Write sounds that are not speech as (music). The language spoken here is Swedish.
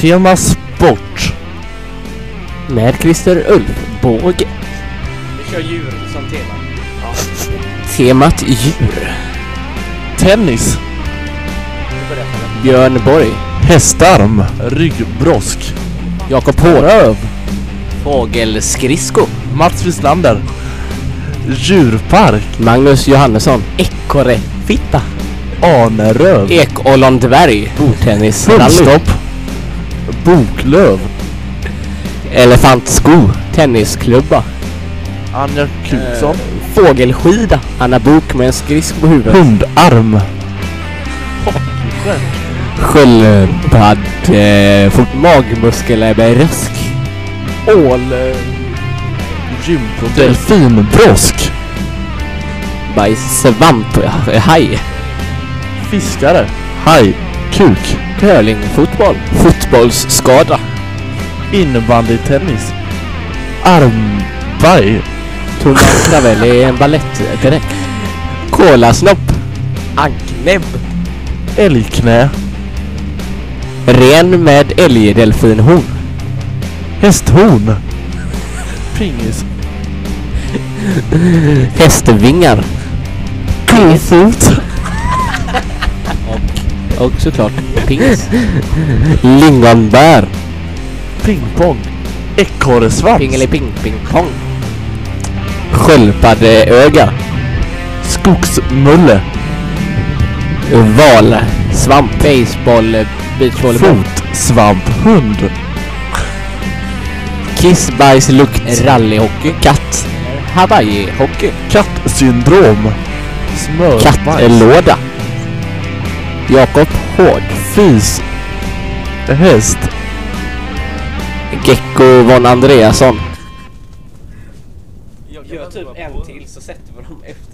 Tema sport. Med Christer Ulf Båge. Vi kör djur som tema. Temat djur. Tennis. Björn Borg. Hästarm. Ryggbrosk. Jakob Hård. Röv. Fågelskridsko. Mats Wislander. Djurpark. Magnus Johannesson. Ekorrefitta. Aneröv. Ekollondberg. Bordtennisrally. Hundstopp. Boklöv. Elefantsko. Tennisklubba. Anja Knutsson. Eh, Fågelskida. Anna Bok med en skridsko på huvudet. Hundarm. Sköldpadd... Eh, fot- magmuskelbrösk. Ål. eh. Delfinbrosk. Bajssvamp. ja, Haj. Fiskare. Haj. Kuk. Curlingfotboll. Fotbollsskada. Innebandytennis. Armbaj. Thomas Ravelli i en balettdräkt. Kolasnopp. Anknäbb. Älgknä. Ren med älgdelfinhorn. Hästhorn. Pingis. Hästvingar. Kofot. Och såklart pingis. (laughs) Lingonbär. Pingpong. Ekorresvans. Pingeliping ping pong. Sköldpaddeöga. Skogsmulle. Valsvamp. Baseball. Beachvolleyboll. Fotsvamphund. Kiss, bajs, lukt. Rallyhockey. Katt. Hawaii-hockey. Kattsyndrom. Smörbajs. Kattlåda. Jakob Hård. Fis. Häst. Gecko von Andreasson. Gör typ en till så sätter vi dem efter